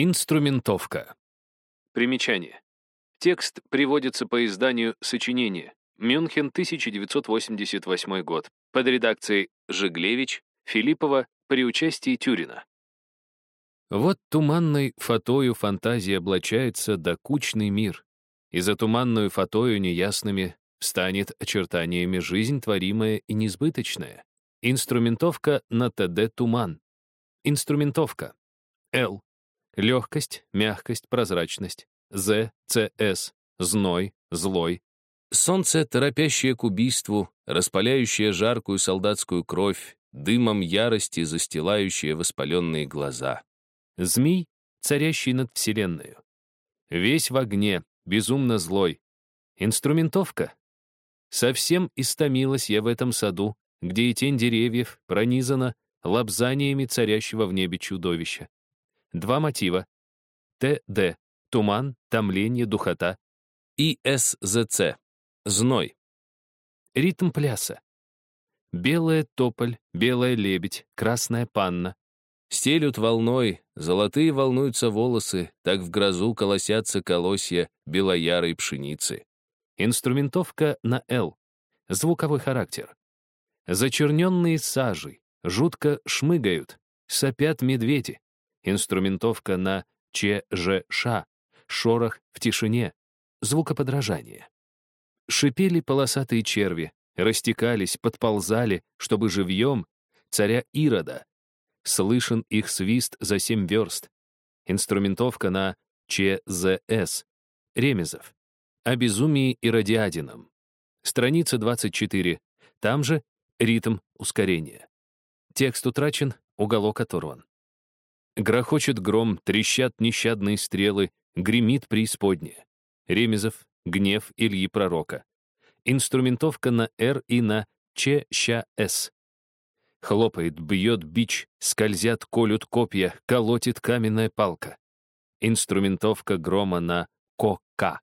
Инструментовка. Примечание. Текст приводится по изданию «Сочинение». Мюнхен, 1988 год. Под редакцией Жиглевич, Филиппова при участии Тюрина. Вот туманной фатою фантазия облачается докучный мир, и за туманную фатою неясными станет очертаниями жизнь творимая и несбыточная. Инструментовка на ТД «Туман». Инструментовка. Л. Легкость, мягкость, прозрачность. З, ЦС, зной, злой. Солнце, торопящее к убийству, распаляющее жаркую солдатскую кровь, дымом ярости застилающее воспаленные глаза. Змей, царящий над вселенной. Весь в огне, безумно злой. Инструментовка. Совсем истомилась я в этом саду, где и тень деревьев пронизана лапзаниями царящего в небе чудовища. Два мотива. ТД. Туман, томление, духота. И СЗЦ. Зной. Ритм пляса. Белая тополь, белая лебедь, красная панна. Стелют волной, золотые волнуются волосы, так в грозу колосятся колосья белоярой пшеницы. Инструментовка на «Л». Звуковой характер. Зачерненные сажей, жутко шмыгают, сопят медведи. Инструментовка на ЧЖШ, шорох в тишине, звукоподражание. Шипели полосатые черви, растекались, подползали, чтобы живьем царя Ирода. Слышен их свист за семь верст. Инструментовка на ЧЗС, Ремезов. О безумии и радиадином. Страница 24. Там же ритм ускорения. Текст утрачен, уголок оторван. Грохочет гром, трещат нещадные стрелы, гремит преисподняя. Ремезов, гнев Ильи Пророка. Инструментовка на «Р» и на «Ч», «Ща», «С». Хлопает, бьет бич, скользят, колют копья, колотит каменная палка. Инструментовка грома на «Ко-Ка».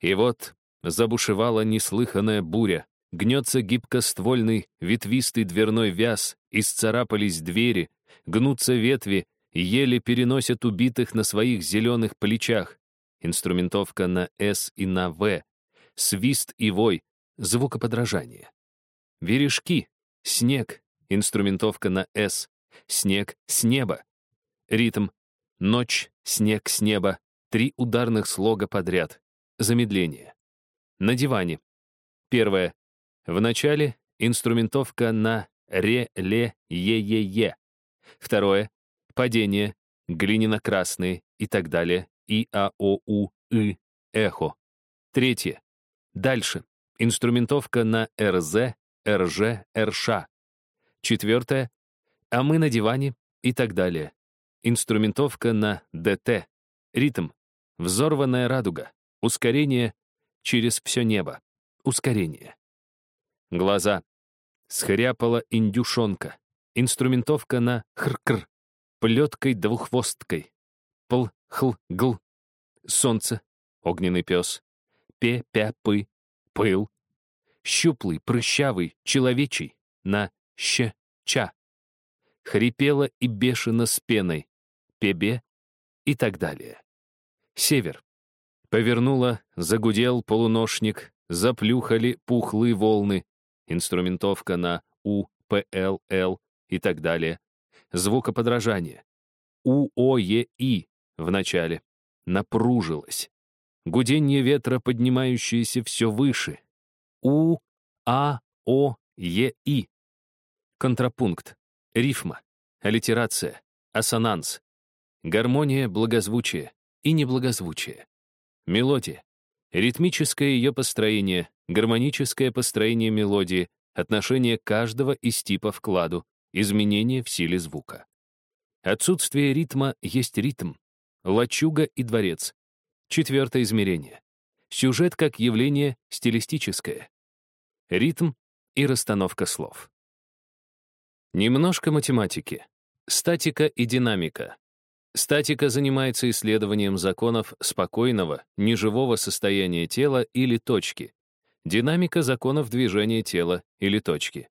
И вот забушевала неслыханная буря, гнется гибкоствольный, ветвистый дверной вяз, исцарапались двери, гнутся ветви, еле переносят убитых на своих зеленых плечах. Инструментовка на «С» и на «В», свист и вой, звукоподражание. Верешки, снег, инструментовка на «С», снег с неба. Ритм, ночь, снег с неба, три ударных слога подряд. Замедление. На диване. Первое. В начале инструментовка на ре-ле-е-е-е. Второе — падение, глиняно-красные и так далее, и, а, о, у, и, эхо. Третье — дальше, инструментовка на РЗ, РЖ, РШ. Четвертое — а мы на диване и так далее. Инструментовка на ДТ, ритм, взорванная радуга, ускорение через все небо, ускорение. Глаза. Схряпала индюшонка. Инструментовка на хр-кр. Плеткой-двуххвосткой. Пл-хл-гл. Солнце. Огненный пес. Пе-пя-пы. Пыл. Щуплый, прыщавый, человечий. На щ-ча. Хрипела и бешено с пеной. Пебе и так далее. Север. Повернула, загудел полуношник, заплюхали пухлые волны. Инструментовка на У, П, Л, Л и так далее. Звукоподражание. У, О, Е, И в начале. Напружилось. Гуденье ветра, поднимающееся все выше. У, А, О, Е, И. Контрапункт. Рифма. Аллитерация. Ассонанс. Гармония, благозвучие и неблагозвучие. Мелодия. Ритмическое ее построение, гармоническое построение мелодии, отношение каждого из типов к изменение в силе звука. Отсутствие ритма есть ритм. Лачуга и дворец. Четвертое измерение. Сюжет как явление стилистическое. Ритм и расстановка слов. Немножко математики. Статика и динамика. Статика занимается исследованием законов спокойного, неживого состояния тела или точки, динамика законов движения тела или точки.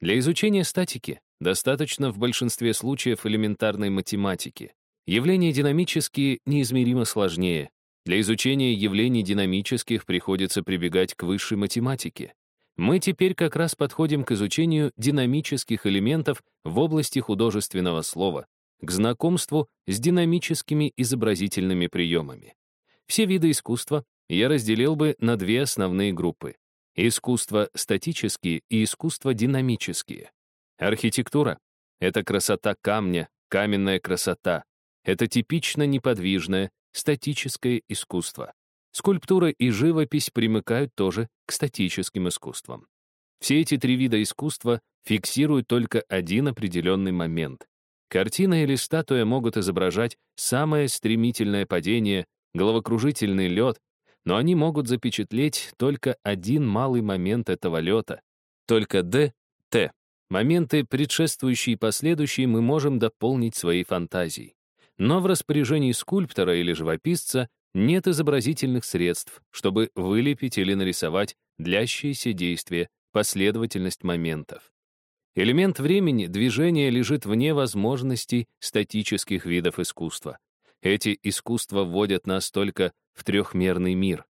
Для изучения статики достаточно в большинстве случаев элементарной математики. Явления динамические неизмеримо сложнее. Для изучения явлений динамических приходится прибегать к высшей математике. Мы теперь как раз подходим к изучению динамических элементов в области художественного слова, к знакомству с динамическими изобразительными приемами. Все виды искусства я разделил бы на две основные группы — искусство статические и искусство динамические. Архитектура — это красота камня, каменная красота. Это типично неподвижное, статическое искусство. Скульптура и живопись примыкают тоже к статическим искусствам. Все эти три вида искусства фиксируют только один определенный момент. Картина или статуя могут изображать самое стремительное падение, головокружительный лед, но они могут запечатлеть только один малый момент этого лета, только Д, Т. Моменты, предшествующие и последующие, мы можем дополнить своей фантазией. Но в распоряжении скульптора или живописца нет изобразительных средств, чтобы вылепить или нарисовать длящиеся действия, последовательность моментов. Элемент времени, движения лежит вне возможностей статических видов искусства. Эти искусства вводят нас только в трехмерный мир.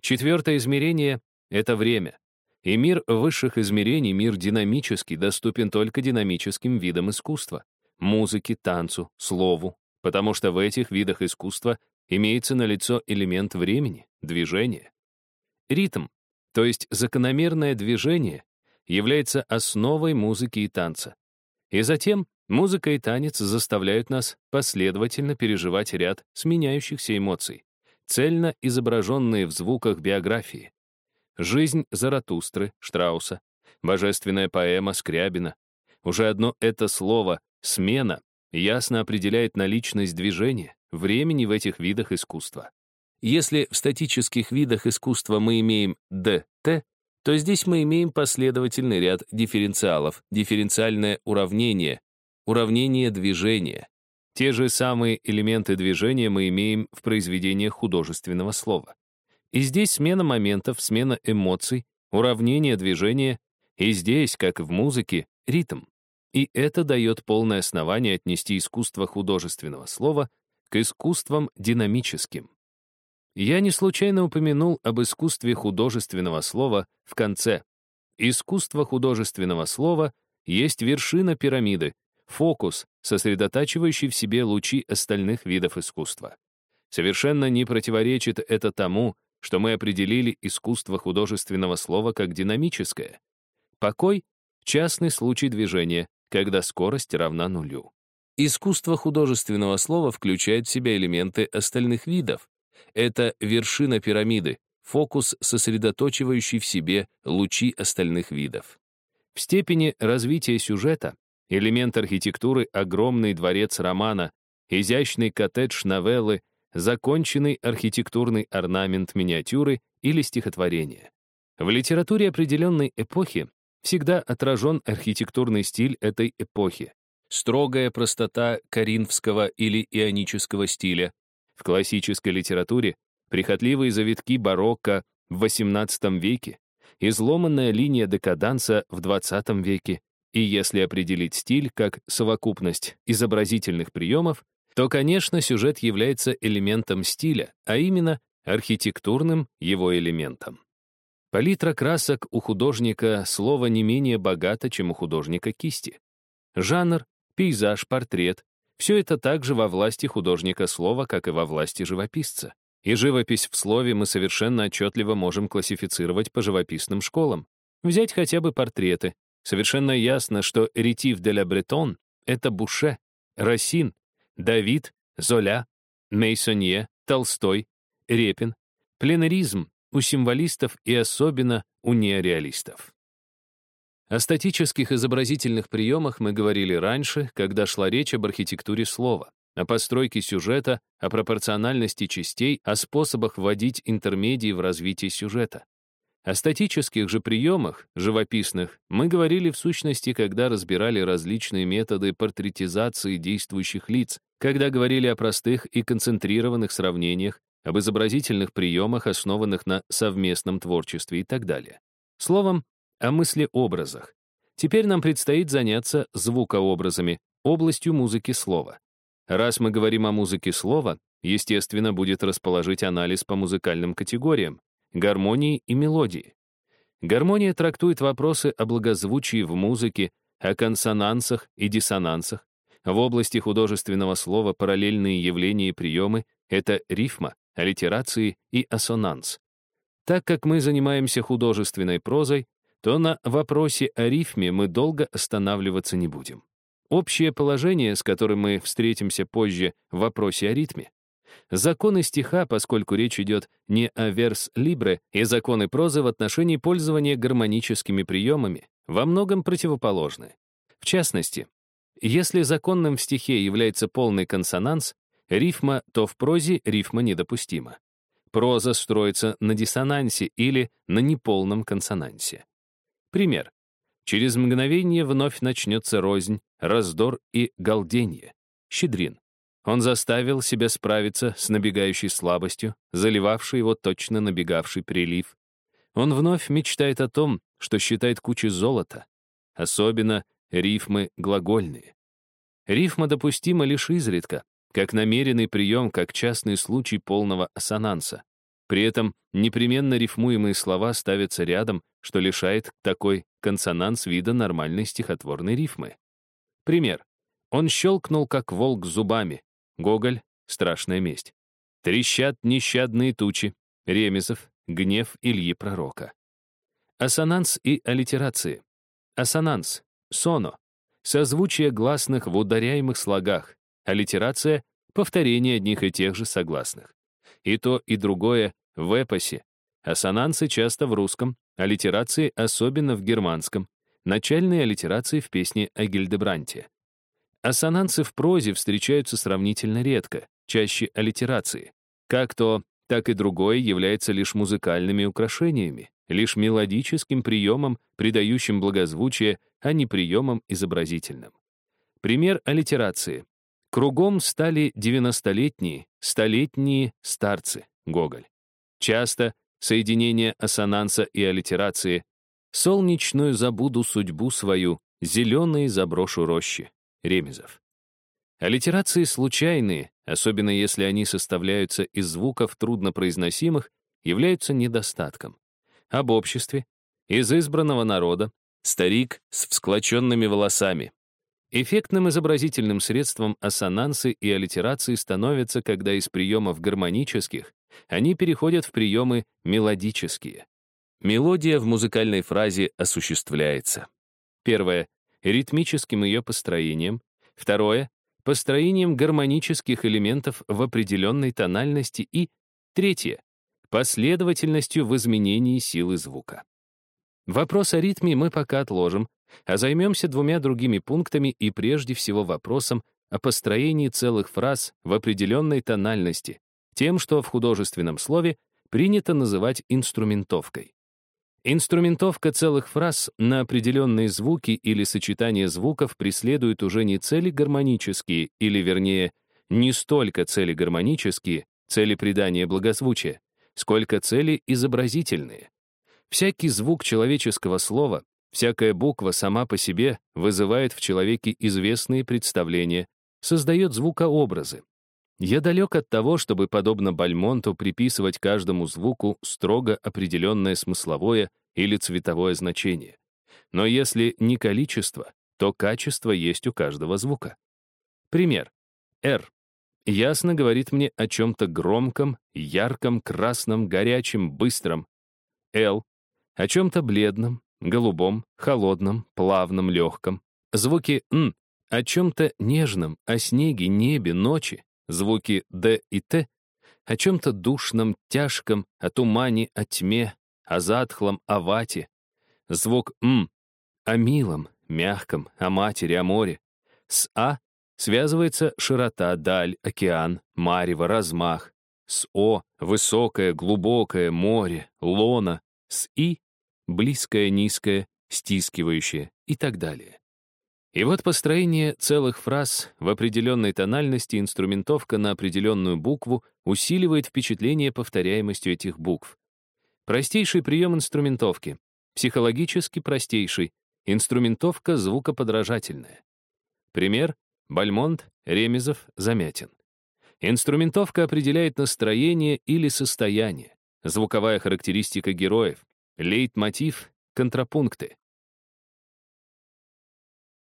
Четвертое измерение — это время. И мир высших измерений, мир динамический, доступен только динамическим видам искусства — музыке, танцу, слову, потому что в этих видах искусства имеется налицо элемент времени, движения. Ритм, то есть закономерное движение, является основой музыки и танца. И затем музыка и танец заставляют нас последовательно переживать ряд сменяющихся эмоций, цельно изображенные в звуках биографии. Жизнь Заратустры, Штрауса, божественная поэма Скрябина. Уже одно это слово «смена» ясно определяет наличность движения, времени в этих видах искусства. Если в статических видах искусства мы имеем ДТ, то здесь мы имеем последовательный ряд дифференциалов, дифференциальное уравнение, уравнение движения. Те же самые элементы движения мы имеем в произведениях художественного слова. И здесь смена моментов, смена эмоций, уравнение движения, и здесь, как в музыке, ритм. И это дает полное основание отнести искусство художественного слова к искусствам динамическим. Я не случайно упомянул об искусстве художественного слова в конце. Искусство художественного слова есть вершина пирамиды, фокус, сосредотачивающий в себе лучи остальных видов искусства. Совершенно не противоречит это тому, что мы определили искусство художественного слова как динамическое. Покой — частный случай движения, когда скорость равна нулю. Искусство художественного слова включает в себя элементы остальных видов, это вершина пирамиды, фокус, сосредоточивающий в себе лучи остальных видов. В степени развития сюжета элемент архитектуры — огромный дворец романа, изящный коттедж новеллы, законченный архитектурный орнамент миниатюры или стихотворения. В литературе определенной эпохи всегда отражен архитектурный стиль этой эпохи. Строгая простота коринфского или ионического стиля, в классической литературе прихотливые завитки барокко в XVIII веке, изломанная линия декаданса в XX веке, и если определить стиль как совокупность изобразительных приемов, то, конечно, сюжет является элементом стиля, а именно архитектурным его элементом. Палитра красок у художника слова не менее богата, чем у художника кисти. Жанр, пейзаж, портрет, все это также во власти художника слова, как и во власти живописца. И живопись в слове мы совершенно отчетливо можем классифицировать по живописным школам. Взять хотя бы портреты. Совершенно ясно, что Ретив де ла Бретон — это Буше, Рассин, Давид, Золя, Мейсонье, Толстой, Репин, пленаризм у символистов и особенно у неореалистов. О статических изобразительных приемах мы говорили раньше, когда шла речь об архитектуре слова, о постройке сюжета, о пропорциональности частей, о способах вводить интермедии в развитие сюжета. О статических же приемах, живописных, мы говорили в сущности, когда разбирали различные методы портретизации действующих лиц, когда говорили о простых и концентрированных сравнениях, об изобразительных приемах, основанных на совместном творчестве и так далее. Словом, о мыслеобразах. Теперь нам предстоит заняться звукообразами, областью музыки слова. Раз мы говорим о музыке слова, естественно, будет расположить анализ по музыкальным категориям — гармонии и мелодии. Гармония трактует вопросы о благозвучии в музыке, о консонансах и диссонансах. В области художественного слова параллельные явления и приемы — это рифма, аллитерации и ассонанс. Так как мы занимаемся художественной прозой, то на вопросе о рифме мы долго останавливаться не будем. Общее положение, с которым мы встретимся позже в вопросе о ритме. Законы стиха, поскольку речь идет не о верс-либре, и законы прозы в отношении пользования гармоническими приемами во многом противоположны. В частности, если законным в стихе является полный консонанс, рифма, то в прозе рифма недопустима. Проза строится на диссонансе или на неполном консонансе. Пример. Через мгновение вновь начнется рознь, раздор и галденье. Щедрин. Он заставил себя справиться с набегающей слабостью, заливавшей его точно набегавший прилив. Он вновь мечтает о том, что считает кучей золота. Особенно рифмы глагольные. Рифма допустима лишь изредка, как намеренный прием, как частный случай полного ассонанса. При этом непременно рифмуемые слова ставятся рядом, что лишает такой консонанс вида нормальной стихотворной рифмы. Пример. Он щелкнул, как волк зубами. Гоголь — страшная месть. Трещат нещадные тучи. Ремезов — гнев Ильи Пророка. Ассонанс и аллитерации. Ассонанс — соно. Созвучие гласных в ударяемых слогах. Аллитерация — повторение одних и тех же согласных. И то, и другое в эпосе. Ассонансы часто в русском, аллитерации особенно в германском, начальные аллитерации в песне о Гильдебранте. Ассонансы в прозе встречаются сравнительно редко, чаще аллитерации. Как то, так и другое является лишь музыкальными украшениями, лишь мелодическим приемом, придающим благозвучие, а не приемом изобразительным. Пример аллитерации. Кругом стали девяностолетние, столетние старцы, Гоголь. Часто соединение ассонанса и аллитерации «Солнечную забуду судьбу свою, зеленые заброшу рощи» Ремезов. Аллитерации случайные, особенно если они составляются из звуков труднопроизносимых, являются недостатком. Об обществе, из избранного народа, старик с всклоченными волосами, Эффектным изобразительным средством ассонансы и аллитерации становятся, когда из приемов гармонических они переходят в приемы мелодические. Мелодия в музыкальной фразе осуществляется. Первое — ритмическим ее построением. Второе — построением гармонических элементов в определенной тональности. И третье — последовательностью в изменении силы звука. Вопрос о ритме мы пока отложим, а займемся двумя другими пунктами и прежде всего вопросом о построении целых фраз в определенной тональности, тем, что в художественном слове принято называть инструментовкой. Инструментовка целых фраз на определенные звуки или сочетание звуков преследует уже не цели гармонические, или, вернее, не столько цели гармонические, цели придания благозвучия, сколько цели изобразительные. Всякий звук человеческого слова, Всякая буква сама по себе вызывает в человеке известные представления, создает звукообразы. Я далек от того, чтобы, подобно Бальмонту, приписывать каждому звуку строго определенное смысловое или цветовое значение. Но если не количество, то качество есть у каждого звука. Пример. «Р» ясно говорит мне о чем-то громком, ярком, красном, горячем, быстром. «Л» — о чем-то бледном, голубом, холодном, плавном, легком. Звуки «н» о чем-то нежном, о снеге, небе, ночи. Звуки «д» и «т» о чем-то душном, тяжком, о тумане, о тьме, о затхлом, о вате. Звук «м» о милом, мягком, о матери, о море. С «а» связывается широта, даль, океан, марево, размах. С «о» — высокое, глубокое, море, лона. С «и» близкое, низкое, стискивающее и так далее. И вот построение целых фраз в определенной тональности инструментовка на определенную букву усиливает впечатление повторяемостью этих букв. Простейший прием инструментовки, психологически простейший, инструментовка звукоподражательная. Пример Бальмонт, Ремезов, Замятин. Инструментовка определяет настроение или состояние, звуковая характеристика героев, лейтмотив, контрапункты.